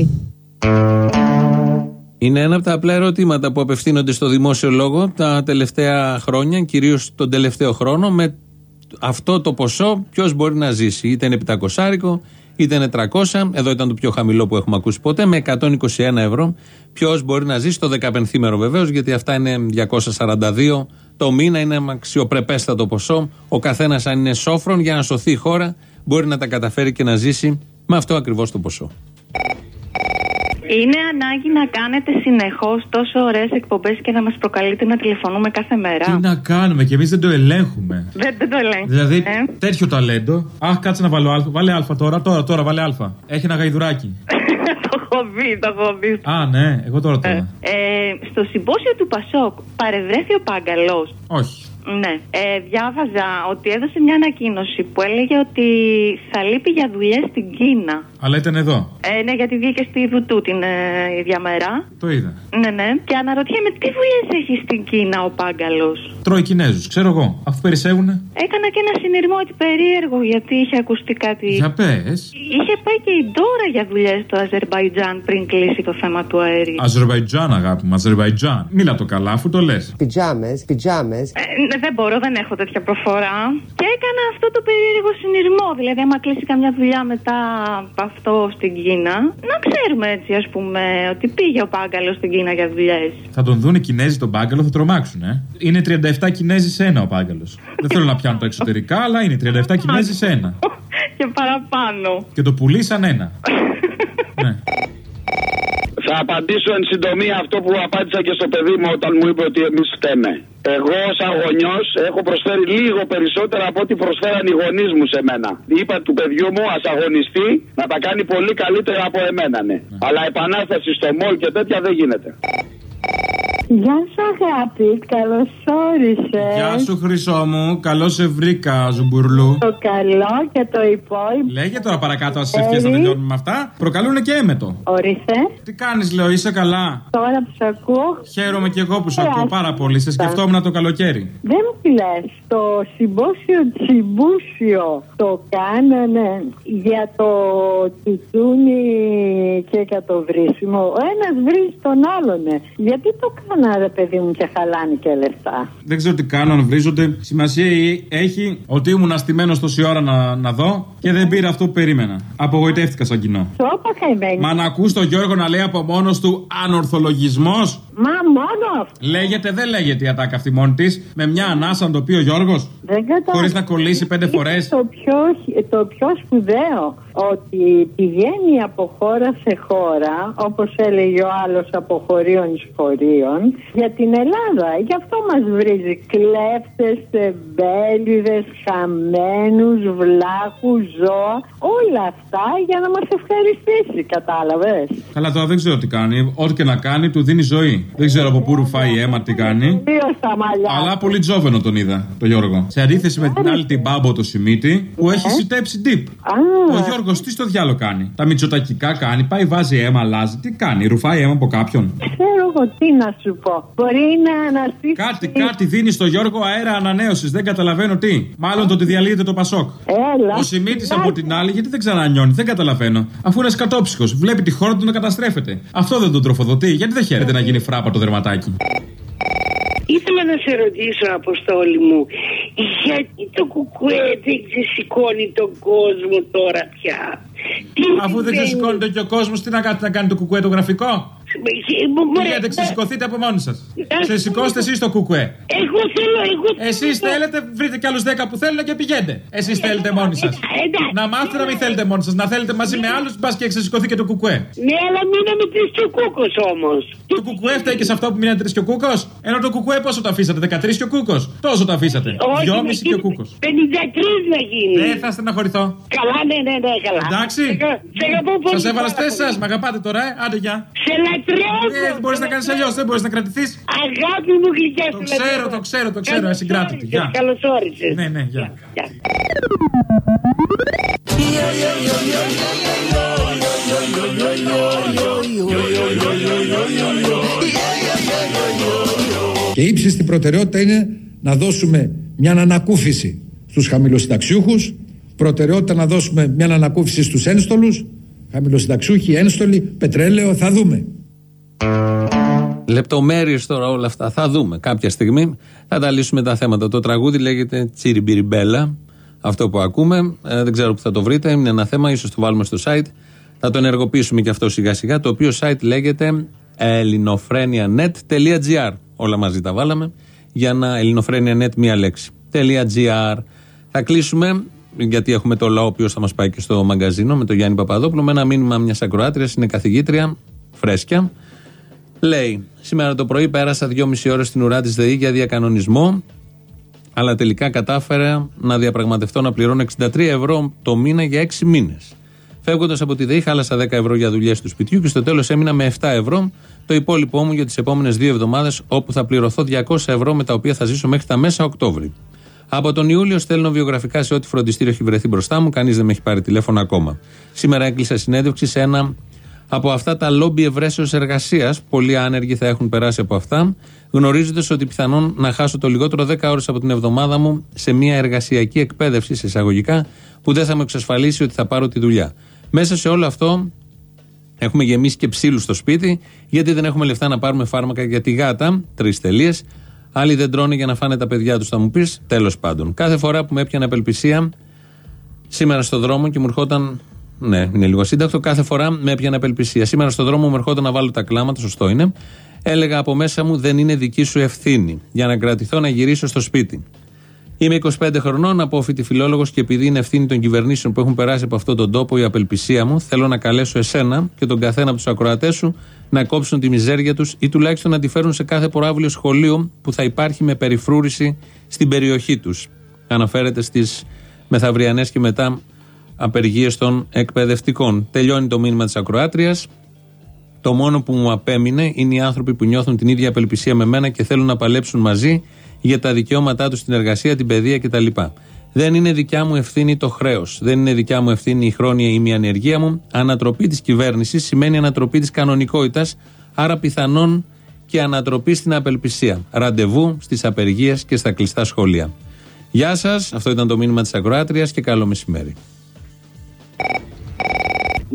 Είναι ένα από τα απλά ερωτήματα που απευθύνονται στο δημόσιο λόγο τα τελευταία χρόνια, κυρίως τον τελευταίο χρόνο, με αυτό το ποσό ποιος μπορεί να ζήσει. Είτε είναι 500, είτε είναι 300, εδώ ήταν το πιο χαμηλό που έχουμε ακούσει ποτέ, με 121 ευρώ. Ποιος μπορεί να ζήσει, το 15μέρο βεβαίως, γιατί αυτά είναι 242 το μήνα, είναι αξιοπρεπέστατο ποσό. Ο καθένας, αν είναι σόφρον, για να σωθεί η χώρα, μπορεί να τα καταφέρει και να ζήσει με αυτό ακριβώς το ποσό. Είναι ανάγκη να κάνετε συνεχώς τόσο ωραίες εκπομπές και να μας προκαλείτε να τηλεφωνούμε κάθε μέρα; Τι να κάνουμε και εμείς δεν το ελέγχουμε. Δεν, δεν το ελέγχω. Δηλαδή, Ε. τέτοιο ταλέντο. Αχ, κάτσε να βάλω Α. Βάλε Α τώρα, τώρα, τώρα, βάλε Α. Έχει ένα γαϊδουράκι. το έχω δει, το έχω δει. Α, ναι, εγώ τώρα τώρα. Ε, στο συμπόσιο του Πασόκ παρευρέθη ο Πάγκαλος. Όχι. Ναι. Ε, διάβαζα ότι έδωσε μια ανακοίνωση που έλεγε ότι θα λείπει για δουλειές στην Κίνα. Αλλά ήταν εδώ. Ε, ναι, γιατί βγήκε στη Βουτού την ε, ίδια μέρα. Το είδα. Ναι, ναι. Και αναρωτιέμαι τι δουλειέ έχει στην Κίνα ο Πάγκαλος; Τρώει Κινέζους, ξέρω εγώ. Αφού περισσεύουνε. Έκανα και ένα συνειρμό ότι περίεργο γιατί είχε ακουστεί κάτι. Για πες. Είχε πάει και η Ντόρα για δουλειές στο Αζερβαϊτζάν πριν κλείσει το θέμα του αερίου. Αζερβαϊτζάν, αγάπη μου, Αζερβαϊτζάν. Μίλα το καλά, αφού το λες. Πιτζάμες, πιτζάμες. Ε, ναι, δεν μπορώ, δεν έχω τέτοια προφορά. Και έκανα αυτό το περίεργο συνειρμό. Δηλαδή, άμα κλείσει καμιά δουλειά μετά από αυτό στην Κίνα, να ξέρουμε έτσι, ας πούμε, ότι πήγε ο Πάγκαλος στην Κίνα για δουλειές. Θα τον δουν οι Κινέζοι τον πάγκαλο, θα τρομάξουν, ε. Είναι 37 Κινέζοι σε ένα ο πάγκαλος. Δεν θέλω να πιάνω τα εξωτερικά, αλλά είναι 37 Κινέζοι σε ένα. Και παραπάνω. Και το πουλί σαν ένα. Θα απαντήσω εν συντομία αυτό που απάντησα και στο παιδί μου όταν μου είπε ότι εμείς φταίμε. Εγώ, ω αγωνιό, έχω προσφέρει λίγο περισσότερα από ό,τι προσφέραν οι γονείς μου σε μένα. Είπα του παιδιού μου, ας αγωνιστεί να τα κάνει πολύ καλύτερα από εμένα, ναι. Αλλά επανάσταση στο μόλ και τέτοια δεν γίνεται. Γεια σου αγάπη, καλώς όρισες. Γεια σου, Χρυσό μου. Καλώς σε βρήκα, Ζουμπουρλού. Το καλό και το υπόλοιπο. Λέγε τώρα παρακάτω, ας ευχές να τελειώνουμε με αυτά. Προκαλούν και έμετο. Ορίστε. Τι κάνεις, λέω, είσαι καλά; Τώρα που σε ακούω. Χαίρομαι και εγώ που σε ακούω Περάστα. πάρα πολύ. Σε σκεφτόμουν το καλοκαίρι. Δεν μου λες, το συμπόσιο τσιμπούσιο το κάνανε για το τσιτσούνι και για το βρίσιμο. Ο ένας βρίζει τον άλλον. Γιατί το κάνανε; Ρε παιδί μου και χαλάνε και λεφτά. Δεν ξέρω τι κάνω, αν βρίζονται. Σημασία έχει ότι ήμουν αστημένος τόση ώρα να, να δω και δεν πήρα αυτό που περίμενα. Απογοητεύτηκα σαν κοινό. Σώπα καημένη. Μα να ακούς τον Γιώργο να λέει από μόνος του ανορθολογισμός. Μα μόνος αυτό. Λέγεται, δεν λέγεται η ατάκα αυτή μόνη της. Με μια ανάσα να το πει ο Γιώργος. Δεν κατάλαβα. Χωρίς να κολλήσει πέντε φορές. Το πιο, το πιο σπουδαίο ότι πηγαίνει από χώρα σε χώρα, όπως έλεγε ο άλλος από χωρίων εις χωρίων, για την Ελλάδα. Γι' αυτό μας βρίζει κλέφτες, τεμπέληδες, χαμένους, βλάχους, ζώα, όλα αυτά για να μας ευχαριστήσει, κατάλαβες. Καλά, τώρα δεν ξέρω τι κάνει. Ό,τι και να κάνει, του δίνει ζωή. Δεν ξέρω από πού ρουφάει αίμα, τι κάνει. Δύο στα μαλλιά. Αλλά πολύ τζόβενο τον είδα, τον Γιώργο. Σε αντίθεση με την άλλη την μπάμπο το Σιμίτη, που έχει συντέψει τύπ. Ο Γιώργος τι στο διάλογο κάνει; Τα μυτσοτακικά κάνει, πάει βάζει αίμα, αλλάζει. Τι κάνει, ρουφάει αίμα από κάποιον; Ξέρω εγώ τι να σου πω. Μπορεί να αναστήσει. Κάτι, κάτι δίνεις στο Γιώργο αέρα ανανέωσης. Δεν καταλαβαίνω τι. Μάλλον το ότι διαλύεται το Πασόκ. Έλα. Ο Σιμίτης από την άλλη, γιατί δεν ξανανιώνει, δεν καταλαβαίνω. Αφού είναι σκατόψυχος, βλέπει τη χώρα του να καταστρέφεται. Αυτό δεν τον τροφοδοτεί, γιατί δεν χαίρεται να γίνει φράπα το δερματάκι; Ήθελα να σε ρωτήσω, Αποστόλη μου, γιατί το κουκουέ δεν ξεσηκώνει τον κόσμο τώρα πια; Τι Αφού δεν συμβαίνει; ξεσηκώνεται και ο κόσμος, τι να κάνει, να κάνει το κουκουέ το γραφικό; Μωρέ, Γιατί ξεσηκωθείτε από μόνοι σας. Ε, Ξεσηκώστε εσείς το κουκουέ. Εγώ θέλω, εγώ Εσείς θέλετε, βρείτε κι άλλους 10 που θέλουν και πηγαίνετε. Εσείς θέλετε μόνοι σας. Να μάθετε να μην θέλετε μόνοι σας. Να θέλετε μαζί με άλλους, μπας και ξεσηκωθεί και το κουκουέ. Ναι, αλλά μείναμε τρει και ο κούκος όμως. Το κουκουέ φταίει και σε αυτό που μείνανε τρει και ο κούκος; Ενώ το κουκουέ πόσο το αφήσατε, 13 και ο κούκος; Τόσο το αφήσατε. Όχι, Δυόμιση να και ο γίνει κούκος. 53 να γίνει. Δεν θα στεναχωρηθώ. Καλά, ναι, ναι, ναι, καλά. Εντάξει. Σε αγαπώ πολύ. Σας έβαλα πάρα στι εσά, με αγαπάτε τώρα, ε. Άντε γεια. Σε λατρεύω. Δεν μπορείς να κάνεις αλλιώς, δεν μπορείς να κρατηθείς. Αγάπη μου γλυκιά Το ξέρω, το ξέρω, το ξέρω, ασυγκράτητη. Γεια. Καλώς όρισες. Ναι, ναι, γεια. Και ύψιστη προτεραιότητα είναι να δώσουμε μια ανακούφιση στους χαμηλοσυνταξιούχους, προτεραιότητα να δώσουμε μια ανακούφιση στους ένστολους, χαμηλοσυνταξιούχοι, ένστολοι, πετρέλαιο, θα δούμε. Λεπτομέρειες τώρα όλα αυτά. Θα δούμε κάποια στιγμή. Θα τα λύσουμε τα θέματα. Το τραγούδι λέγεται Τσιριμπιριμπέλα. Αυτό που ακούμε. Ε, δεν ξέρω που θα το βρείτε. Είναι ένα θέμα. ίσως το βάλουμε στο site. Θα το ενεργοποιήσουμε και αυτό σιγά σιγά. Το οποίο site λέγεται ελληνοφρένια.net.gr. Όλα μαζί τα βάλαμε. Για να ελληνοφρένια.net μία λέξη. .gr. Θα κλείσουμε γιατί έχουμε το λαό, ο οποίος θα μας πάει και στο μαγκαζίνο με τον Γιάννη Παπαδόπουλο, με ένα μήνυμα μιας ακροάτριας, είναι καθηγήτρια, φρέσκια. Λέει, σήμερα το πρωί πέρασα δυόμιση ώρες στην ουρά της ΔΕΗ για διακανονισμό, αλλά τελικά κατάφερα να διαπραγματευτώ να πληρώνω 63 ευρώ το μήνα για 6 μήνες. Φεύγοντας από τη ΔΕΗ, χάλασα 10 ευρώ για δουλειές του σπιτιού και στο τέλος έμεινα με 7 ευρώ το υπόλοιπό μου για τις επόμενες δύο εβδομάδες, όπου θα πληρωθώ 200 ευρώ με τα οποία θα ζήσω μέχρι τα μέσα Οκτώβρη. Από τον Ιούλιο στέλνω βιογραφικά σε ό,τι φροντιστήριο έχει βρεθεί μπροστά μου. Κανείς δεν με έχει πάρει τηλέφωνο ακόμα. Σήμερα έκλεισα συνέντευξη σε ένα από αυτά τα λόμπι ευρέσεως εργασίας. Πολλοί άνεργοι θα έχουν περάσει από αυτά, γνωρίζοντας ότι πιθανόν να χάσω το λιγότερο 10 ώρες από την εβδομάδα μου σε μια εργασιακή εκπαίδευση, σε εισαγωγικά, που δεν θα μου εξασφαλίσει ότι θα πάρω τη δουλειά. Μέσα σε όλο αυτό έχουμε γεμίσει και ψήλους στο σπίτι, γιατί δεν έχουμε λεφτά να πάρουμε φάρμακα για τη γάτα. Τρεις τελείες. Άλλοι δεν τρώνε για να φάνε τα παιδιά τους, θα μου πεις. Τέλος πάντων. Κάθε φορά που με έπιανε απελπισία, σήμερα στο δρόμο και μου ερχόταν. Ναι, είναι λίγο σύντακτο. Κάθε φορά με έπιανε απελπισία. Σήμερα στο δρόμο μου ερχόταν να βάλω τα κλάματα, σωστό είναι. Έλεγα από μέσα μου δεν είναι δική σου ευθύνη για να κρατηθώ να γυρίσω στο σπίτι. Είμαι 25 χρονών, απόφοιτη φιλόλογος και επειδή είναι ευθύνη των κυβερνήσεων που έχουν περάσει από αυτόν τον τόπο η απελπισία μου, θέλω να καλέσω εσένα και τον καθένα από τους ακροατές σου να κόψουν τη μιζέρια τους ή τουλάχιστον να τη φέρουν σε κάθε προάβλιο σχολείο που θα υπάρχει με περιφρούρηση στην περιοχή τους. Αναφέρεται στις μεθαυριανές και μετά απεργίες των εκπαιδευτικών. Τελειώνει το μήνυμα της ακροάτριας. Το μόνο που μου απέμεινε είναι οι άνθρωποι που νιώθουν την ίδια απελπισία με μένα και θέλουν να παλέψουν μαζί για τα δικαιώματά τους στην εργασία, την παιδεία κτλ. Δεν είναι δικιά μου ευθύνη το χρέος. Δεν είναι δικιά μου ευθύνη η χρόνια ή η ανεργία μου. Ανατροπή της κυβέρνησης σημαίνει ανατροπή της κανονικότητας, άρα πιθανόν και ανατροπή στην απελπισία. Ραντεβού στις απεργίες και στα κλειστά σχολεία. Γεια σας, αυτό ήταν το μήνυμα της Ακροάτριας και καλό μεσημέρι. you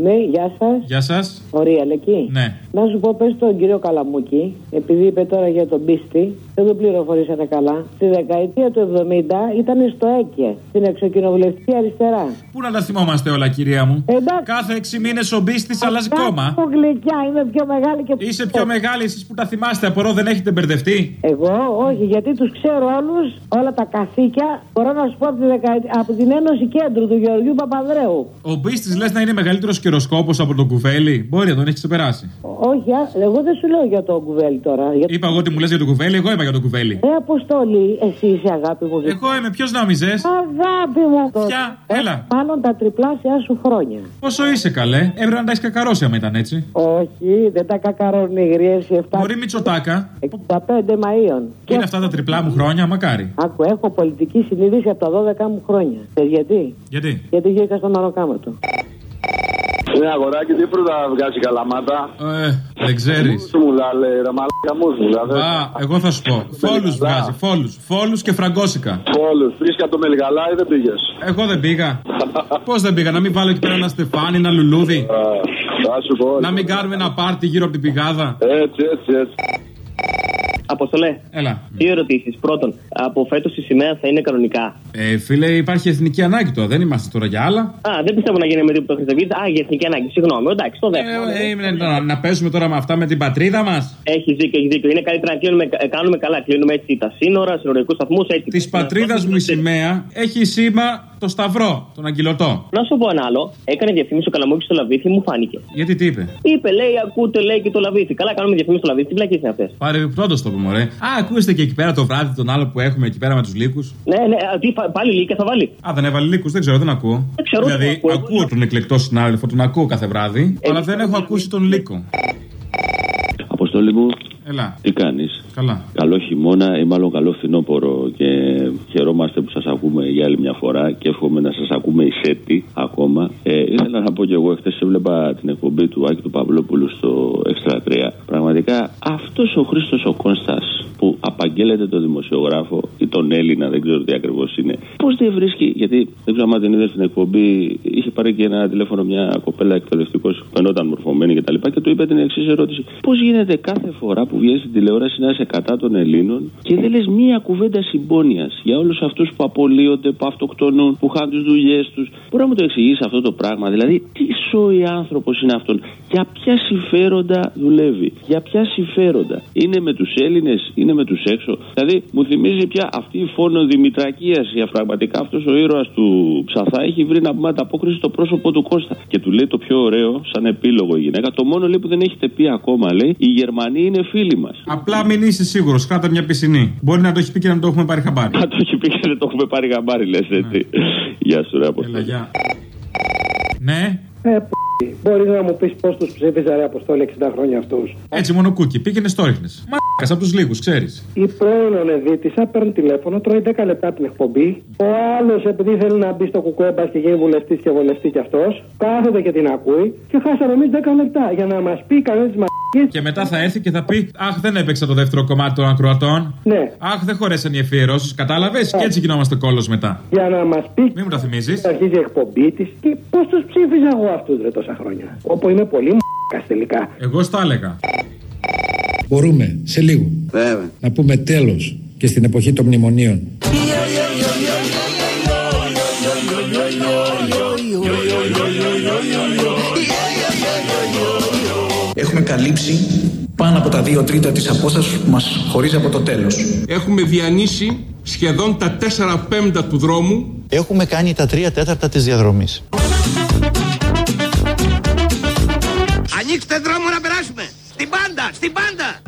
Ναι, γεια σας. Γεια σας. Ωραία, εκεί. Ναι. Να σου πω, πες τον κύριο Καλαμούκη, επειδή είπε τώρα για τον πίστη, δεν με πληροφορήσατε καλά. Στη δεκαετία του 70 ήταν στο ΕΚΕ, στην εξοκοινοβουλευτική αριστερά. Πού να τα θυμόμαστε όλα, κυρία μου; Εντάξει. Κάθε 6 μήνες ο μπίστη αλλάζει κόμμα. Πω γλυκιά, είμαι πιο μεγάλη και Είσαι πιο μεγάλη εσείς που τα θυμάστε. Απορώ δεν έχετε μπερδευτεί. Εγώ, όχι, γιατί τους ξέρω όλους, όλα τα καθήκια. Μπορώ να σου πω από, τη δεκαετία, από την Ένωση Κέντρου του Γεωργίου Παπανδρέου. Ο μπίστη λες να είναι μεγαλύτερος καιροσκόπος από τον κουβέλι. Μπορεί να τον έχεις ξεπεράσει. Όχι, α, εγώ δεν σου λέω για το κουβέλι τώρα. Για... Είπα εγώ ότι μου λες για τον κουβέλι, εγώ είπα για τον κουβέλι. Ε, Αποστόλη, εσύ είσαι αγάπη μου. Εγώ είμαι, ποιος νόμιζες; Αγάπη μου. Ποια, Ε, έλα. Μάλλον τα τριπλάσια σου χρόνια. Πόσο είσαι καλέ, έπρεπε να τα έχεις κακαρώσει άμα ήταν έτσι. Όχι, δεν τα κακαρώνουν οι γριές οι 7. Μπορεί Μητσοτάκα. 65 Μαΐων. Είναι αυτά τα τριπλά μου χρόνια, μακάρι. Άκου, έχω πολιτική συνείδηση από τα 12 μου χρόνια. Ξέρεις γιατί; Γιατί; Γιατί βγήκα στον Μαροκάματο. Ναι, αγοράκι, τι πρώτα βγάζει καλαμάτα. Ε, δεν ξέρεις. Σου μου λάλε, ρε μαλάκα μου σου λάλε. Α, εγώ θα σου πω. Φόλους βγάζει, φόλους. Φόλους και φραγκόσικα. Φόλους, φρίσκα το μελγαλά ή δεν πήγες. Εγώ δεν πήγα. Πώς δεν πήγα, να μην βάλω εκεί πέρα ένα στεφάνι, ένα λουλούδι. Θα σου πω. Να μην κάνουμε ένα πάρτι γύρω από την πηγάδα. Έτσι, έτσι, έτσι. Αποστολέ. Έλα. Δύο ερωτήσεις. Πρώτον, από φέτος η σημαία θα είναι κανονικά; Ε, φίλε, υπάρχει εθνική ανάγκη τώρα, δεν είμαστε τώρα για άλλα. Α, δεν πιστεύω να γίνει με τίποτα χρυσαβίδη. Α, για εθνική ανάγκη. Συγγνώμη, εντάξει, το δεύτερο. Ε, ε, να, να παίζουμε τώρα με αυτά με την πατρίδα μας. Έχει δίκιο, έχει δίκιο. Είναι καλύτερα να κλείνουμε, ε, κάνουμε καλά. Κλείνουμε έτσι τα σύνορα, συνοριακούς σταθμούς, έτσι. Της πατρίδας μου η σημαία έχει σήμα το σταυρό, τον αγγυλωτό. Να σου πω ένα άλλο. Έκανε διαφήμιση ο Καλαμούκη στο Λαβίθι, μου φάνηκε. Γιατί τι είπε; Είπε, λέει, ακούτε, λέει και το Λαβίθι. Καλά, κάνουμε διαφήμιση στο Λαβίθι. Τι βλακίε είναι αυτές; Παρεμπιπτόντω το πούμε, ρε. Α, ακούστε και εκεί πέρα το βράδυ τον άλλο που έχουμε εκεί πέρα με τους λύκους. Ναι, ναι, α, τι, πα- πάλι λίγα θα βάλει. Α, δεν έβαλε λύκους, δεν ξέρω, δεν ακούω. ξέρω, δηλαδή, δεν ακούω τον εκλεκτό συνάδελφο, τον ακούω κάθε βράδυ, Ε, αλλά δεν έχω ακούσει τον λύκο. Αποστόλη μου, Έλα. τι κάνεις; Καλά. Καλό χειμώνα ή μάλλον καλό φθινόπωρο και χαιρόμαστε που σας ακούμε για άλλη μια φορά και εύχομαι να σας ακούμε εισέτη ακόμα. Ε, ήθελα να πω κι εγώ, χθε έβλεπα την εκπομπή του Άκη του Παυλόπουλου στο Extra 3. Πραγματικά αυτός ο Χρήστος ο Κόνστα που απαγγέλλεται τον δημοσιογράφο ή τον Έλληνα, δεν ξέρω τι ακριβώς είναι. Πώς δεν βρίσκει, γιατί δεν ξέρω αν την είδες στην εκπομπή, είχε πάρει και ένα τηλέφωνο μια κοπέλα εκπαιδευτικός που φαινόταν μορφωμένη κτλ. Και, και του είπε την εξής ερώτηση. Πώς γίνεται κάθε φορά που βγαίνει στην τηλεόραση να είσαι κατά των Ελλήνων και δεν λες μία κουβέντα συμπόνια για όλους αυτούς που απολύονται, που αυτοκτονούν, που χάνουν τις δουλειές τους. Μπορεί να μου το εξηγήσεις αυτό το πράγμα. Δηλαδή, τι σόι άνθρωπος είναι αυτόν, για ποια συμφέροντα δουλεύει, για ποια συμφέροντα. Είναι με τους Έλληνες, είναι με τους έξω. Δηλαδή, μου θυμίζει πια αυτή η φόνο Δημητρακίας. Πραγματικά αυτός ο ήρωας του Ψαθά έχει βρει να πούμε ανταπόκριση στο πρόσωπο του Κώστα. Και του λέει το πιο ωραίο, σαν επίλογο η γυναίκα. Το μόνο λέει που δεν έχετε πει ακόμα, λέει, οι Γερμανοί είναι φίλοι μας. Απλά μην είσαι σίγουρος, κράτα μια πισινή. Μπορεί να το έχεις πει και να μην το έχουμε πάρει χαμπάρι. Να το έχει πει και δεν το έχουμε πάρει γαμπάρι, λες έτσι. Γεια σου, ρε Αποστόλη. γεια. Ναι. Ε, π***. Μπορεί να μου πεις πώς τους ψήφιζα ρε Αποστόλη 60 χρόνια αυτούς. Έτσι μόνο κούκι, πήγαινε στο ρίχνε. Μαλάκα από τους λίγους, ξέρεις. Η πρώην ονεδίτησα παίρνει τηλέφωνο, τρώει 10 λεπτά την εκπομπή. Ο άλλος, επειδή θέλει να μπει στο κουκουέμπα και γίνει βουλευτής και βολευτή κι αυτός, κάθεται και την ακούει και χάσαμε εμείς 10 λεπτά για να μας πει κανένας της μαγική. Και μετά θα έρθει και θα πει Αχ, δεν έπαιξα το δεύτερο κομμάτι των ακροατών. Ναι. Αχ, δεν χωρέσαν οι εφιερώσει, κατάλαβες. Και έτσι γινόμαστε κόλος μετά. Για να μας πει. Μην μου τα θυμίζεις. Αρχίζει η εκπομπή της και πώς τους ψήφιζα εγώ αυτούς ρε τόσα χρόνια. Όπου είμαι πολύ μ***κα τελικά. Εγώ στα έλεγα. Μπορούμε σε λίγο να πούμε τέλος και στην εποχή των μνημονίων. Έχουμε καλύψει πάνω από τα δύο τρίτα της απόστασης που μας χωρίζει από το τέλος. Έχουμε διανύσει σχεδόν τα 4 πέμπτα του δρόμου. Έχουμε κάνει τα τρία τέταρτα της διαδρομής. Ανοίξτε δρόμο να περάσουμε. Στην πάντα, στην πάντα.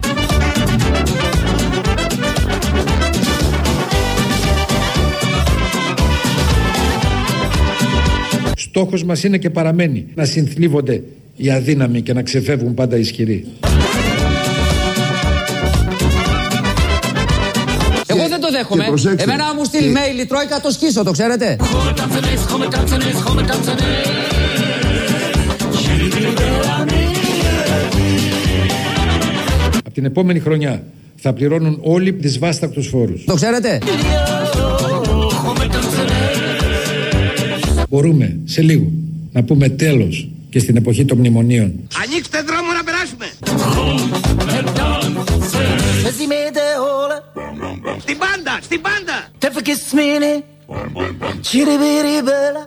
Στόχος μας είναι και παραμένει να συνθλίβονται οι αδύναμοι και να ξεφεύγουν πάντα οι ισχυροί. Εγώ δεν το δέχομαι. Και προσέξτε. Εμένα μου στείλει mail η Τρόικα το σκίσω, το ξέρετε. Την επόμενη χρονιά θα πληρώνουν όλοι τις βάστακτους φόρους. Το ξέρετε; Μπορούμε σε λίγο να πούμε τέλος και στην εποχή των μνημονίων. Ανοίξτε δρόμο να περάσουμε. Sie mit der Ole στην πάντα, στην πάντα. Te vergisst mich nicht. Chiribiribella.